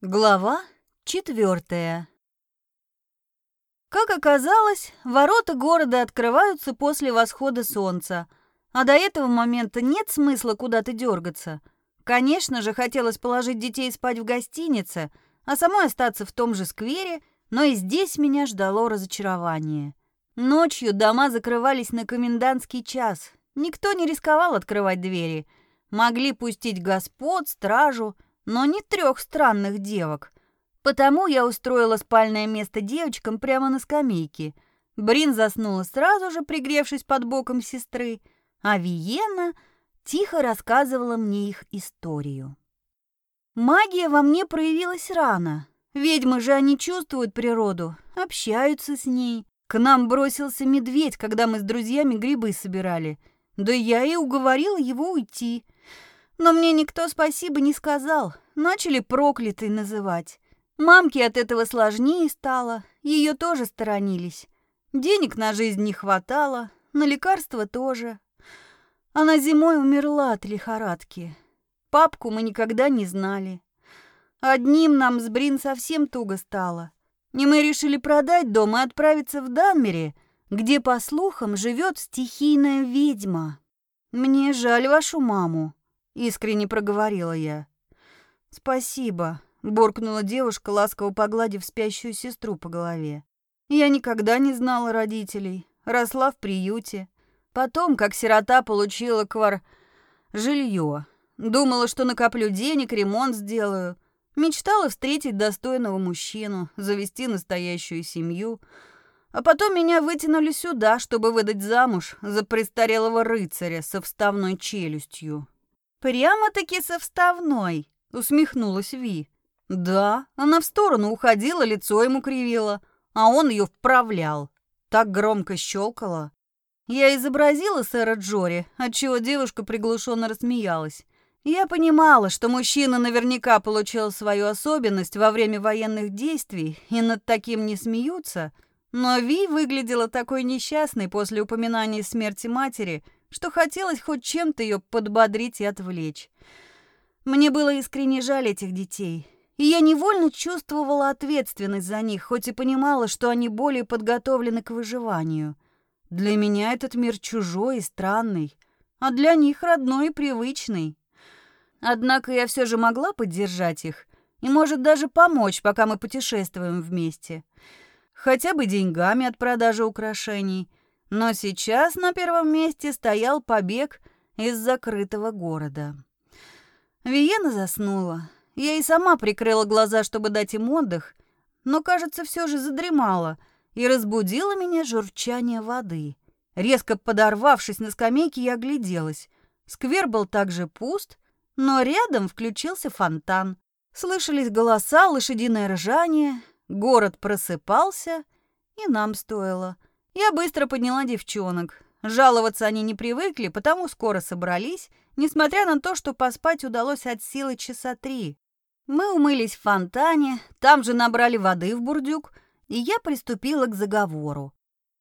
Глава четвертая. Как оказалось, ворота города открываются после восхода солнца, а до этого момента нет смысла куда-то дергаться. Конечно же, хотелось положить детей спать в гостинице, а самой остаться в том же сквере, но и здесь меня ждало разочарование. Ночью дома закрывались на комендантский час. Никто не рисковал открывать двери. Могли пустить господ, стражу — но не трех странных девок. Потому я устроила спальное место девочкам прямо на скамейке. Брин заснула сразу же, пригревшись под боком сестры, а Виена тихо рассказывала мне их историю. Магия во мне проявилась рано. Ведьмы же они чувствуют природу, общаются с ней. К нам бросился медведь, когда мы с друзьями грибы собирали. Да я и уговорила его уйти. Но мне никто спасибо не сказал. Начали проклятой называть. Мамке от этого сложнее стало. Ее тоже сторонились. Денег на жизнь не хватало, на лекарства тоже. Она зимой умерла от лихорадки. Папку мы никогда не знали. Одним нам с Брин совсем туго стало. И мы решили продать дом и отправиться в Данмере, где, по слухам, живет стихийная ведьма. Мне жаль вашу маму искренне проговорила я. Спасибо, буркнула девушка, ласково погладив спящую сестру по голове. Я никогда не знала родителей, росла в приюте. Потом, как сирота, получила квар жилье. Думала, что накоплю денег, ремонт сделаю. Мечтала встретить достойного мужчину, завести настоящую семью. А потом меня вытянули сюда, чтобы выдать замуж за престарелого рыцаря со вставной челюстью. «Прямо-таки со вставной», — усмехнулась Ви. «Да, она в сторону уходила, лицо ему кривило, а он ее вправлял. Так громко щелкала. Я изобразила сэра Джори, отчего девушка приглушенно рассмеялась. Я понимала, что мужчина наверняка получил свою особенность во время военных действий, и над таким не смеются, но Ви выглядела такой несчастной после упоминания смерти матери — что хотелось хоть чем-то ее подбодрить и отвлечь. Мне было искренне жаль этих детей, и я невольно чувствовала ответственность за них, хоть и понимала, что они более подготовлены к выживанию. Для меня этот мир чужой и странный, а для них родной и привычный. Однако я все же могла поддержать их и, может, даже помочь, пока мы путешествуем вместе. Хотя бы деньгами от продажи украшений – но сейчас на первом месте стоял побег из закрытого города. Виена заснула. Я и сама прикрыла глаза, чтобы дать им отдых, но, кажется, все же задремала, и разбудило меня журчание воды. Резко подорвавшись на скамейке, я огляделась. Сквер был также пуст, но рядом включился фонтан. Слышались голоса, лошадиное ржание, город просыпался, и нам стоило — я быстро подняла девчонок. Жаловаться они не привыкли, потому скоро собрались, несмотря на то, что поспать удалось от силы часа три. Мы умылись в фонтане, там же набрали воды в бурдюк, и я приступила к заговору.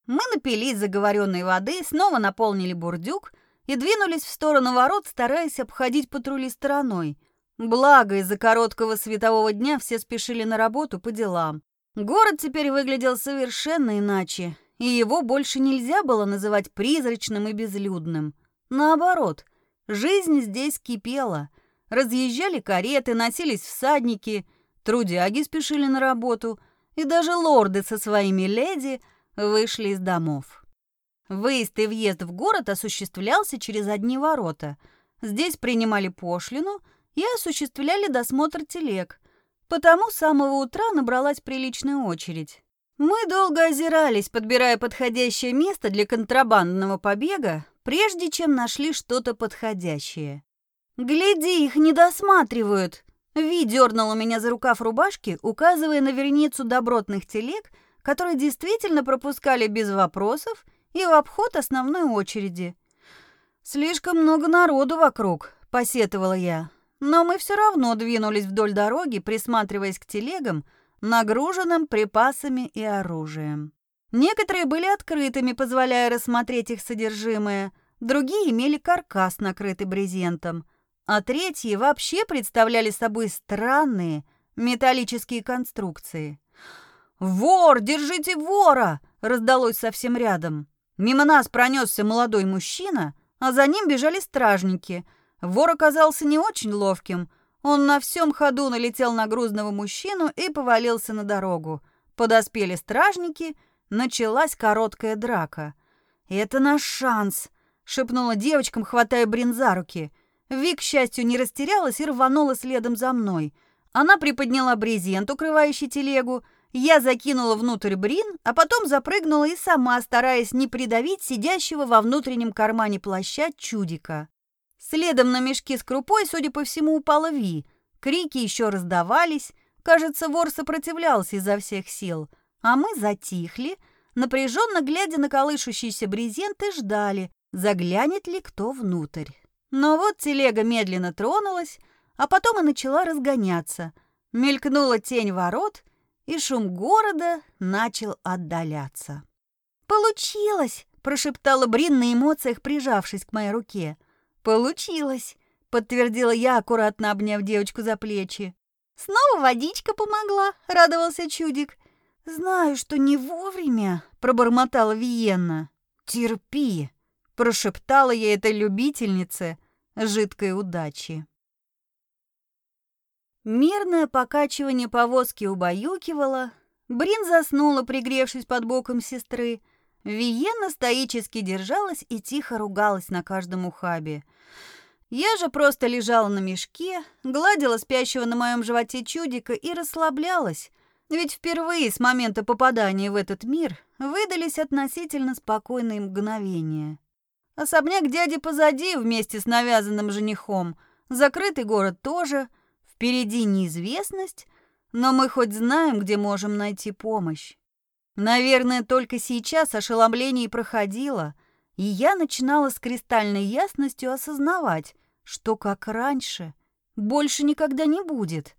Мы напились заговоренной воды, снова наполнили бурдюк и двинулись в сторону ворот, стараясь обходить патрули стороной. Благо, из-за короткого светового дня все спешили на работу по делам. Город теперь выглядел совершенно иначе, и его больше нельзя было называть призрачным и безлюдным. Наоборот, жизнь здесь кипела. Разъезжали кареты, носились всадники, трудяги спешили на работу, и даже лорды со своими леди вышли из домов. Выезд и въезд в город осуществлялся через одни ворота. Здесь принимали пошлину и осуществляли досмотр телег. Потому с самого утра набралась приличная очередь. Мы долго озирались, подбирая подходящее место для контрабандного побега, прежде чем нашли что-то подходящее. «Гляди, их не досматривают!» Ви дернула меня за рукав рубашки, указывая на вереницу добротных телег, которые действительно пропускали без вопросов и в обход основной очереди. «Слишком много народу вокруг», — посетовала я. Но мы все равно двинулись вдоль дороги, присматриваясь к телегам, нагруженным припасами и оружием. Некоторые были открытыми, позволяя рассмотреть их содержимое, другие имели каркас, накрытый брезентом, а третьи вообще представляли собой странные, металлические конструкции. «Вор! Держите вора!» — раздалось совсем рядом. Мимо нас пронесся молодой мужчина, а за ним бежали стражники. Вор оказался не очень ловким. Он на всем ходу налетел на грузного мужчину и повалился на дорогу. Подоспели стражники, началась короткая драка. «Это наш шанс», — шепнула девочкам, хватая Брин за руки. Вик, к счастью, не растерялась и рванула следом за мной. Она приподняла брезент, укрывающий телегу, я закинула внутрь Брин, а потом запрыгнула и сама, стараясь не придавить сидящего во внутреннем кармане плаща чудика. Следом на мешки с крупой, судя по всему, упала Ви. Крики еще раздавались. Кажется, вор сопротивлялся изо всех сил. А мы затихли, напряженно глядя на колышущийся брезент и ждали, заглянет ли кто внутрь. Но вот телега медленно тронулась, а потом и начала разгоняться. Мелькнула тень ворот, и шум города начал отдаляться. «Получилось!» – прошептала Брин на эмоциях, прижавшись к моей руке. «Получилось!» – подтвердила я, аккуратно обняв девочку за плечи. «Снова водичка помогла!» – радовался чудик. «Знаю, что не вовремя!» – пробормотала Виенна. «Терпи!» – прошептала я этой любительнице жидкой удачи. Мерное покачивание повозки убаюкивало. Брин заснула, пригревшись под боком сестры. Виена стоически держалась и тихо ругалась на каждом ухабе. Я же просто лежала на мешке, гладила спящего на моем животе чудика и расслаблялась, ведь впервые с момента попадания в этот мир выдались относительно спокойные мгновения. Особняк дяди позади вместе с навязанным женихом, закрытый город тоже — Впереди неизвестность, но мы хоть знаем, где можем найти помощь. Наверное, только сейчас ошеломление проходило, и я начинала с кристальной ясностью осознавать, что как раньше больше никогда не будет.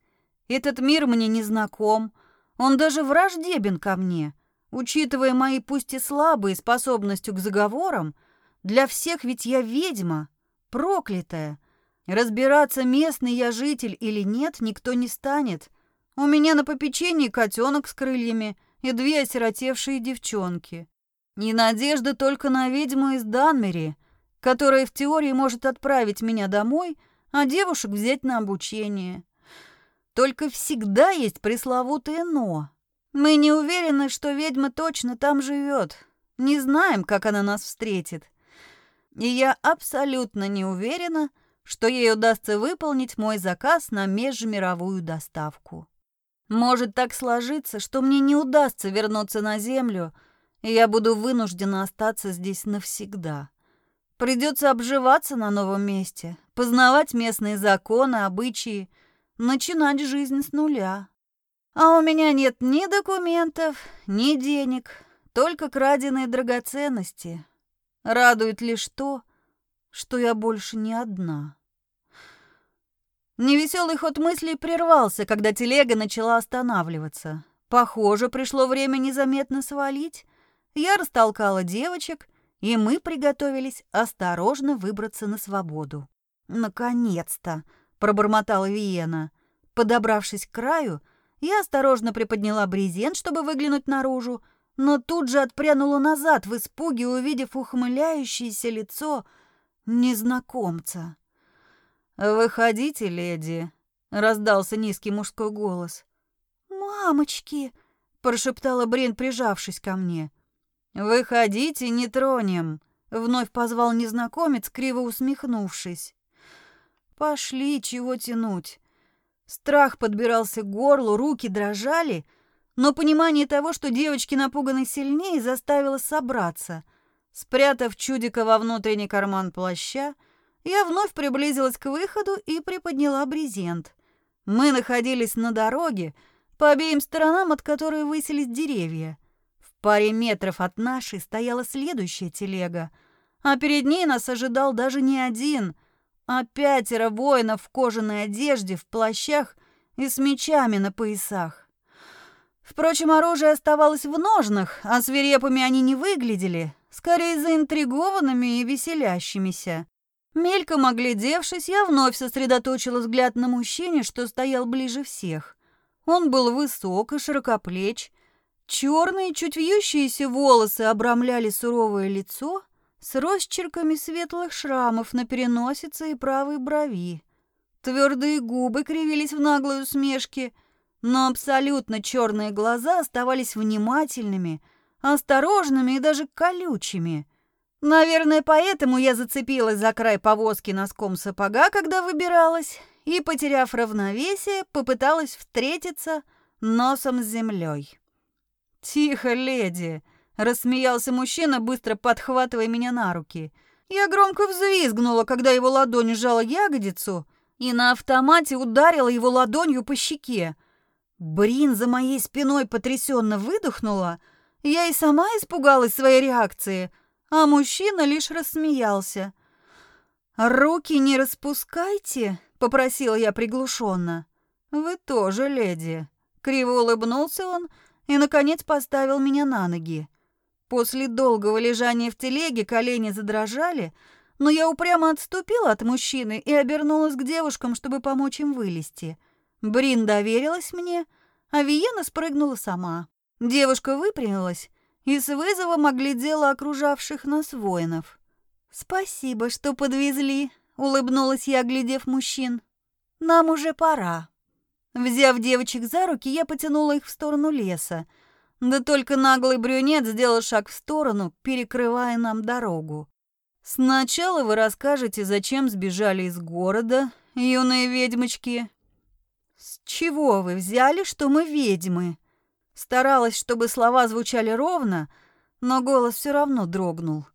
Этот мир мне не знаком, он даже враждебен ко мне. Учитывая мои пусть и слабые способности к заговорам, для всех ведь я ведьма, проклятая, Разбираться, местный я житель или нет, никто не станет. У меня на попечении котенок с крыльями и две осиротевшие девчонки. И надежда только на ведьму из Данмери, которая в теории может отправить меня домой, а девушек взять на обучение. Только всегда есть пресловутое «но». Мы не уверены, что ведьма точно там живет. Не знаем, как она нас встретит. И я абсолютно не уверена, что ей удастся выполнить мой заказ на межмировую доставку. Может так сложиться, что мне не удастся вернуться на Землю, и я буду вынуждена остаться здесь навсегда. Придется обживаться на новом месте, познавать местные законы, обычаи, начинать жизнь с нуля. А у меня нет ни документов, ни денег, только краденые драгоценности. Радует лишь то, что я больше не одна. Невеселый ход мыслей прервался, когда телега начала останавливаться. Похоже, пришло время незаметно свалить. Я растолкала девочек, и мы приготовились осторожно выбраться на свободу. «Наконец-то!» — пробормотала Виена. Подобравшись к краю, я осторожно приподняла брезент, чтобы выглянуть наружу, но тут же отпрянула назад в испуге, увидев ухмыляющееся лицо незнакомца. «Выходите, леди», — раздался низкий мужской голос. «Мамочки!» — прошептала Брин, прижавшись ко мне. «Выходите, не тронем», — вновь позвал незнакомец, криво усмехнувшись. «Пошли, чего тянуть». Страх подбирался к горлу, руки дрожали, но понимание того, что девочки напуганы сильнее, заставило собраться. Спрятав чудика во внутренний карман плаща, — я вновь приблизилась к выходу и приподняла брезент. Мы находились на дороге, по обеим сторонам от которой высились деревья. В паре метров от нашей стояла следующая телега, а перед ней нас ожидал даже не один, а пятеро воинов в кожаной одежде, в плащах и с мечами на поясах. Впрочем, оружие оставалось в ножнах, а свирепыми они не выглядели, скорее заинтригованными и веселящимися. Мельком оглядевшись, я вновь сосредоточила взгляд на мужчине, что стоял ближе всех. Он был высок и широкоплеч. Черные, чуть вьющиеся волосы обрамляли суровое лицо с росчерками светлых шрамов на переносице и правой брови. Твердые губы кривились в наглой усмешке, но абсолютно черные глаза оставались внимательными, осторожными и даже колючими. Наверное, поэтому я зацепилась за край повозки носком сапога, когда выбиралась, и, потеряв равновесие, попыталась встретиться носом с землей. «Тихо, леди!» — рассмеялся мужчина, быстро подхватывая меня на руки. Я громко взвизгнула, когда его ладонь сжала ягодицу и на автомате ударила его ладонью по щеке. Брин за моей спиной потрясенно выдохнула. Я и сама испугалась своей реакции, а мужчина лишь рассмеялся. «Руки не распускайте», — попросила я приглушенно. «Вы тоже, леди». Криво улыбнулся он и, наконец, поставил меня на ноги. После долгого лежания в телеге колени задрожали, но я упрямо отступила от мужчины и обернулась к девушкам, чтобы помочь им вылезти. Брин доверилась мне, а Виена спрыгнула сама. Девушка выпрямилась и с вызовом оглядела окружавших нас воинов. «Спасибо, что подвезли», — улыбнулась я, глядев мужчин. «Нам уже пора». Взяв девочек за руки, я потянула их в сторону леса. Да только наглый брюнет сделал шаг в сторону, перекрывая нам дорогу. «Сначала вы расскажете, зачем сбежали из города, юные ведьмочки». «С чего вы взяли, что мы ведьмы?» Старалась, чтобы слова звучали ровно, но голос все равно дрогнул.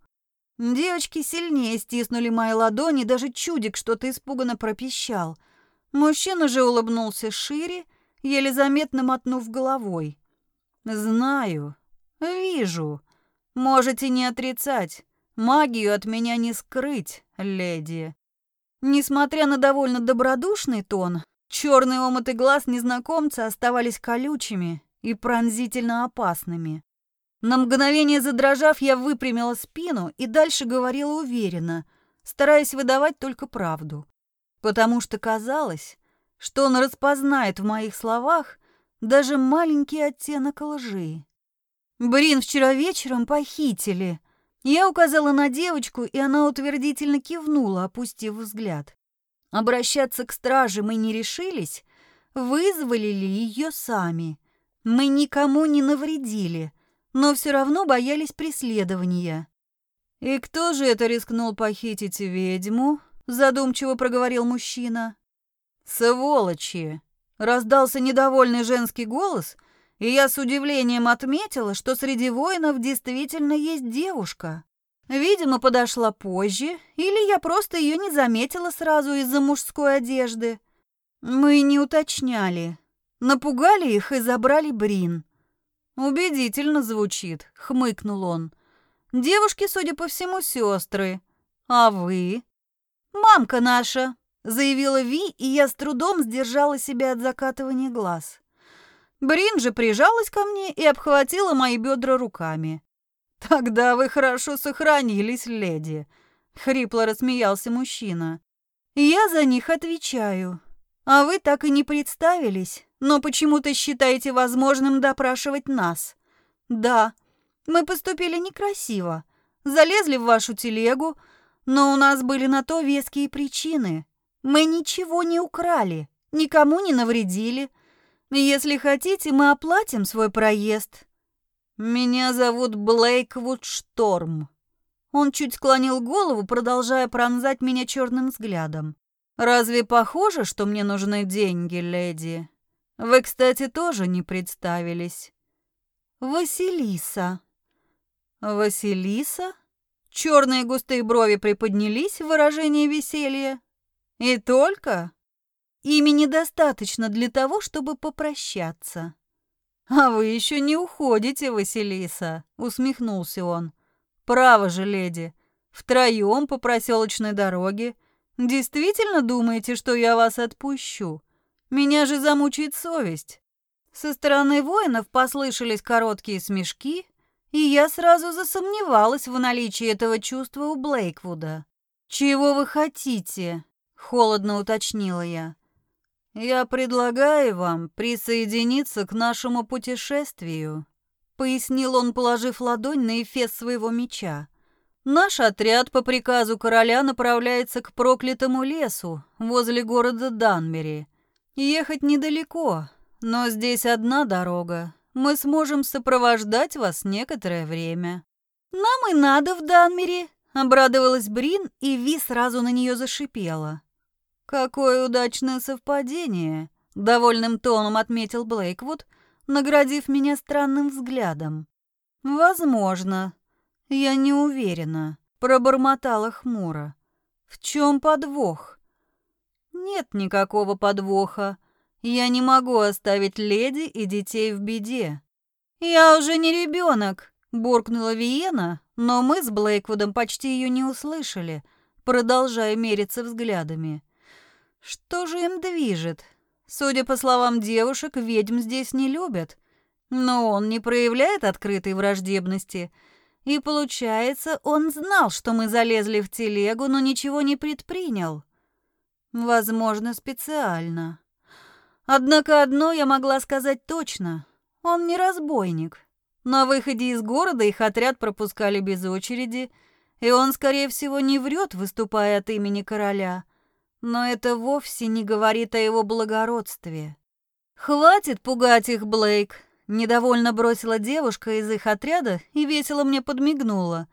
Девочки сильнее стиснули мои ладони, даже чудик что-то испуганно пропищал. Мужчина же улыбнулся шире, еле заметно мотнув головой. «Знаю, вижу. Можете не отрицать. Магию от меня не скрыть, леди». Несмотря на довольно добродушный тон, черные омыты глаз незнакомца оставались колючими, и пронзительно опасными. На мгновение задрожав, я выпрямила спину и дальше говорила уверенно, стараясь выдавать только правду. Потому что казалось, что он распознает в моих словах даже маленький оттенок лжи. «Брин вчера вечером похитили». Я указала на девочку, и она утвердительно кивнула, опустив взгляд. Обращаться к страже мы не решились, вызвали ли ее сами. Мы никому не навредили, но все равно боялись преследования. «И кто же это рискнул похитить ведьму?» – задумчиво проговорил мужчина. «Сволочи!» – раздался недовольный женский голос, и я с удивлением отметила, что среди воинов действительно есть девушка. Видимо, подошла позже, или я просто ее не заметила сразу из-за мужской одежды. Мы не уточняли, Напугали их и забрали Брин. Убедительно звучит, хмыкнул он. Девушки, судя по всему, сестры. А вы? Мамка наша, заявила Ви, и я с трудом сдержала себя от закатывания глаз. Брин же прижалась ко мне и обхватила мои бедра руками. «Тогда вы хорошо сохранились, леди», — хрипло рассмеялся мужчина. «Я за них отвечаю. А вы так и не представились но почему-то считаете возможным допрашивать нас. Да, мы поступили некрасиво, залезли в вашу телегу, но у нас были на то веские причины. Мы ничего не украли, никому не навредили. Если хотите, мы оплатим свой проезд. Меня зовут Блейквуд Шторм. Он чуть склонил голову, продолжая пронзать меня черным взглядом. Разве похоже, что мне нужны деньги, леди? Вы, кстати, тоже не представились. Василиса. Василиса? Черные густые брови приподнялись в выражении веселья. И только? Имени достаточно для того, чтобы попрощаться. А вы еще не уходите, Василиса, усмехнулся он. Право же, леди, втроем по проселочной дороге. Действительно думаете, что я вас отпущу? Меня же замучает совесть. Со стороны воинов послышались короткие смешки, и я сразу засомневалась в наличии этого чувства у Блейквуда. «Чего вы хотите?» — холодно уточнила я. Я предлагаю вам присоединиться к нашему путешествию, пояснил он, положив ладонь на эфес своего меча. Наш отряд по приказу короля направляется к проклятому лесу возле города Данбери. Ехать недалеко, но здесь одна дорога. Мы сможем сопровождать вас некоторое время. Нам и надо в Данмери, обрадовалась Брин, и Ви сразу на нее зашипела. Какое удачное совпадение, довольным тоном отметил Блейквуд, наградив меня странным взглядом. Возможно, я не уверена, пробормотала хмуро. В чем подвох? Нет никакого подвоха. Я не могу оставить леди и детей в беде. Я уже не ребенок, буркнула Виена, но мы с Блейквудом почти ее не услышали, продолжая мериться взглядами. Что же им движет? Судя по словам девушек, ведьм здесь не любят. Но он не проявляет открытой враждебности. И получается, он знал, что мы залезли в телегу, но ничего не предпринял. Возможно, специально. Однако одно я могла сказать точно. Он не разбойник. На выходе из города их отряд пропускали без очереди, и он, скорее всего, не врет, выступая от имени короля. Но это вовсе не говорит о его благородстве. «Хватит пугать их, Блейк!» Недовольно бросила девушка из их отряда и весело мне подмигнула.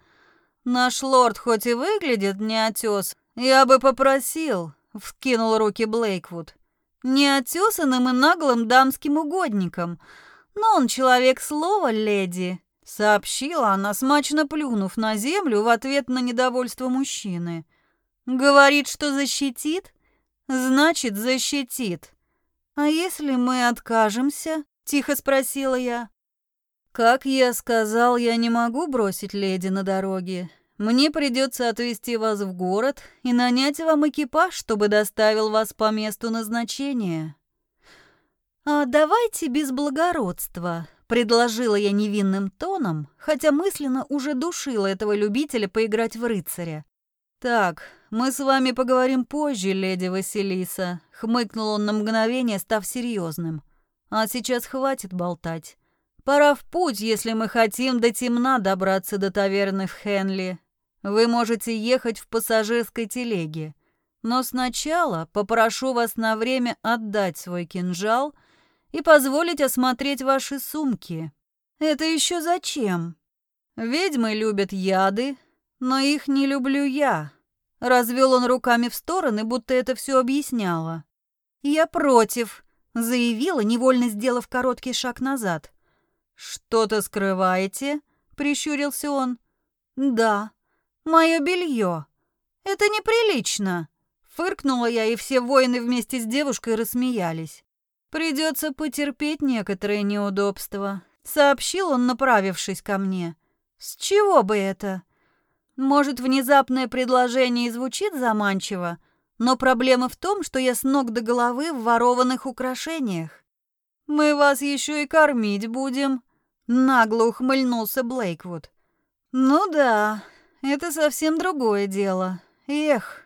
«Наш лорд хоть и выглядит неотес, я бы попросил», — вскинул руки Блейквуд. «Неотесанным и наглым дамским угодником. Но он человек слова, леди», — сообщила она, смачно плюнув на землю в ответ на недовольство мужчины. Говорит, что защитит? Значит, защитит. А если мы откажемся? Тихо спросила я. Как я сказал, я не могу бросить леди на дороге. Мне придется отвезти вас в город и нанять вам экипаж, чтобы доставил вас по месту назначения. А давайте без благородства, предложила я невинным тоном, хотя мысленно уже душила этого любителя поиграть в рыцаря. Так, мы с вами поговорим позже, леди Василиса», — хмыкнул он на мгновение, став серьезным. «А сейчас хватит болтать. Пора в путь, если мы хотим до темна добраться до таверны в Хенли. Вы можете ехать в пассажирской телеге. Но сначала попрошу вас на время отдать свой кинжал и позволить осмотреть ваши сумки. Это еще зачем? Ведьмы любят яды, но их не люблю я. Развел он руками в стороны, будто это все объясняло. «Я против», — заявила, невольно сделав короткий шаг назад. «Что-то скрываете?» — прищурился он. «Да, мое белье. Это неприлично!» Фыркнула я, и все воины вместе с девушкой рассмеялись. «Придется потерпеть некоторые неудобства», — сообщил он, направившись ко мне. «С чего бы это?» Может, внезапное предложение и звучит заманчиво, но проблема в том, что я с ног до головы в ворованных украшениях. Мы вас еще и кормить будем, нагло ухмыльнулся Блейквуд. Ну да, это совсем другое дело. Эх,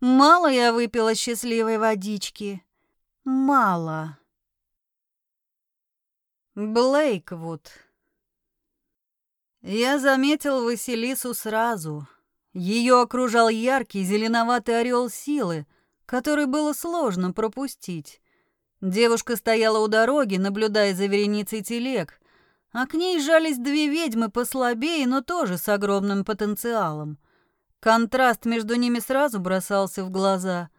мало я выпила счастливой водички. Мало. Блейквуд. Я заметил Василису сразу. Ее окружал яркий зеленоватый орел силы, который было сложно пропустить. Девушка стояла у дороги, наблюдая за вереницей телег, а к ней жались две ведьмы послабее, но тоже с огромным потенциалом. Контраст между ними сразу бросался в глаза.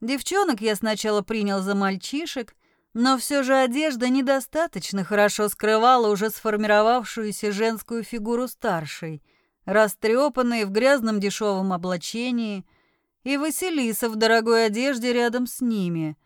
Девчонок я сначала принял за мальчишек — но все же одежда недостаточно хорошо скрывала уже сформировавшуюся женскую фигуру старшей, растрепанные в грязном дешевом облачении, и Василиса в дорогой одежде рядом с ними.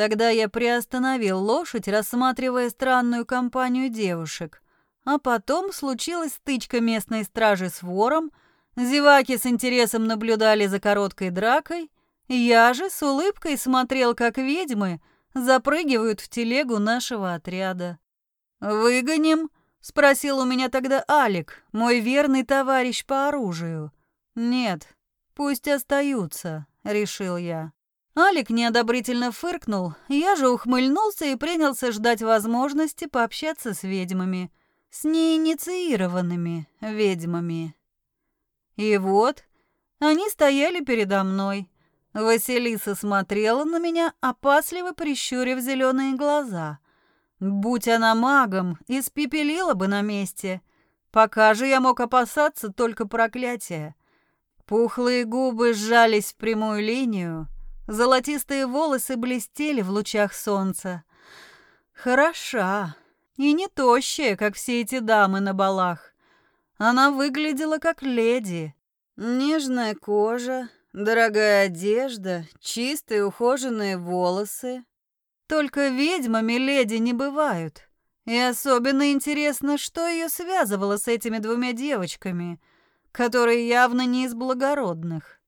Тогда я приостановил лошадь, рассматривая странную компанию девушек. А потом случилась стычка местной стражи с вором, зеваки с интересом наблюдали за короткой дракой, я же с улыбкой смотрел, как ведьмы — запрыгивают в телегу нашего отряда. «Выгоним?» — спросил у меня тогда Алик, мой верный товарищ по оружию. «Нет, пусть остаются», — решил я. Алик неодобрительно фыркнул, я же ухмыльнулся и принялся ждать возможности пообщаться с ведьмами, с неинициированными ведьмами. И вот они стояли передо мной. Василиса смотрела на меня, опасливо прищурив зеленые глаза. Будь она магом, испепелила бы на месте. Пока же я мог опасаться только проклятия. Пухлые губы сжались в прямую линию, Золотистые волосы блестели в лучах солнца. Хороша. И не тощая, как все эти дамы на балах. Она выглядела как леди. Нежная кожа, дорогая одежда, чистые ухоженные волосы. Только ведьмами леди не бывают. И особенно интересно, что ее связывало с этими двумя девочками, которые явно не из благородных.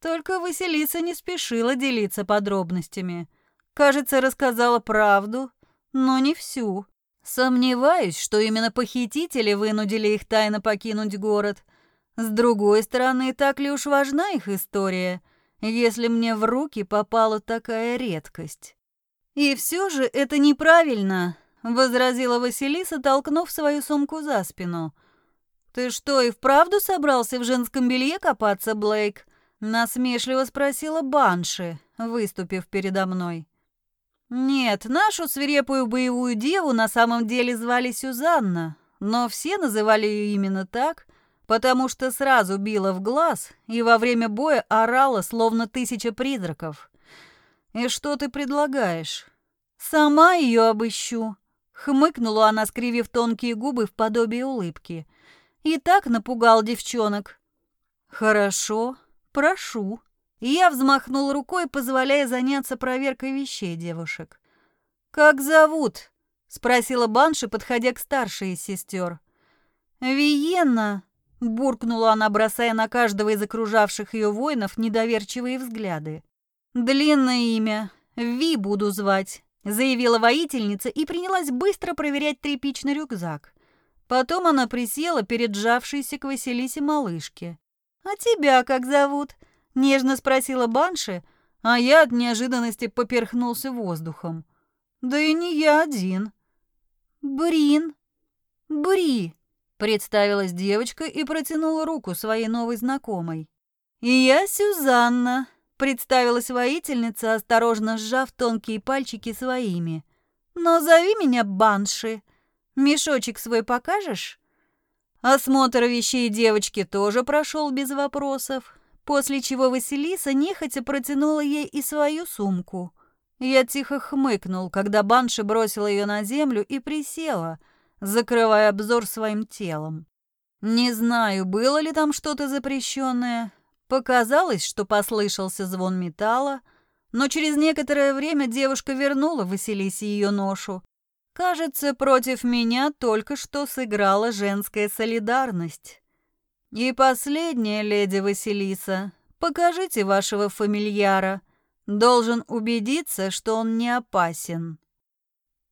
Только Василиса не спешила делиться подробностями. Кажется, рассказала правду, но не всю. Сомневаюсь, что именно похитители вынудили их тайно покинуть город. С другой стороны, так ли уж важна их история, если мне в руки попала такая редкость? И все же это неправильно, возразила Василиса, толкнув свою сумку за спину. Ты что, и вправду собрался в женском белье копаться, Блейк? Насмешливо спросила Банши, выступив передо мной. Нет, нашу свирепую боевую деву на самом деле звали Сюзанна, но все называли ее именно так, потому что сразу била в глаз и во время боя орала, словно тысяча призраков. «И что ты предлагаешь?» «Сама ее обыщу», — хмыкнула она, скривив тонкие губы в подобие улыбки. «И так напугал девчонок». «Хорошо», «Прошу». Я взмахнул рукой, позволяя заняться проверкой вещей девушек. «Как зовут?» — спросила Банши, подходя к старшей из сестер. «Виенна», — буркнула она, бросая на каждого из окружавших ее воинов недоверчивые взгляды. «Длинное имя. Ви буду звать», — заявила воительница и принялась быстро проверять тряпичный рюкзак. Потом она присела перед сжавшейся к Василисе малышке. «А тебя как зовут?» — нежно спросила Банши, а я от неожиданности поперхнулся воздухом. «Да и не я один». «Брин, Бри», — представилась девочка и протянула руку своей новой знакомой. «И я Сюзанна», — представилась воительница, осторожно сжав тонкие пальчики своими. «Но зови меня Банши. Мешочек свой покажешь?» Осмотр вещей девочки тоже прошел без вопросов, после чего Василиса нехотя протянула ей и свою сумку. Я тихо хмыкнул, когда Банши бросила ее на землю и присела, закрывая обзор своим телом. Не знаю, было ли там что-то запрещенное. Показалось, что послышался звон металла, но через некоторое время девушка вернула Василисе ее ношу, Кажется, против меня только что сыграла женская солидарность. И последняя, леди Василиса, покажите вашего фамильяра. Должен убедиться, что он не опасен.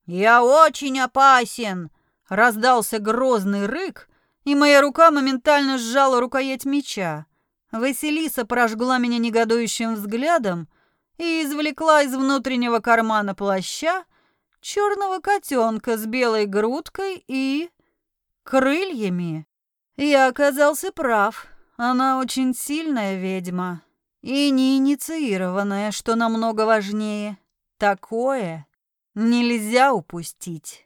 «Я очень опасен!» — раздался грозный рык, и моя рука моментально сжала рукоять меча. Василиса прожгла меня негодующим взглядом и извлекла из внутреннего кармана плаща черного котенка с белой грудкой и... крыльями. Я оказался прав. Она очень сильная ведьма. И не инициированная, что намного важнее. Такое нельзя упустить.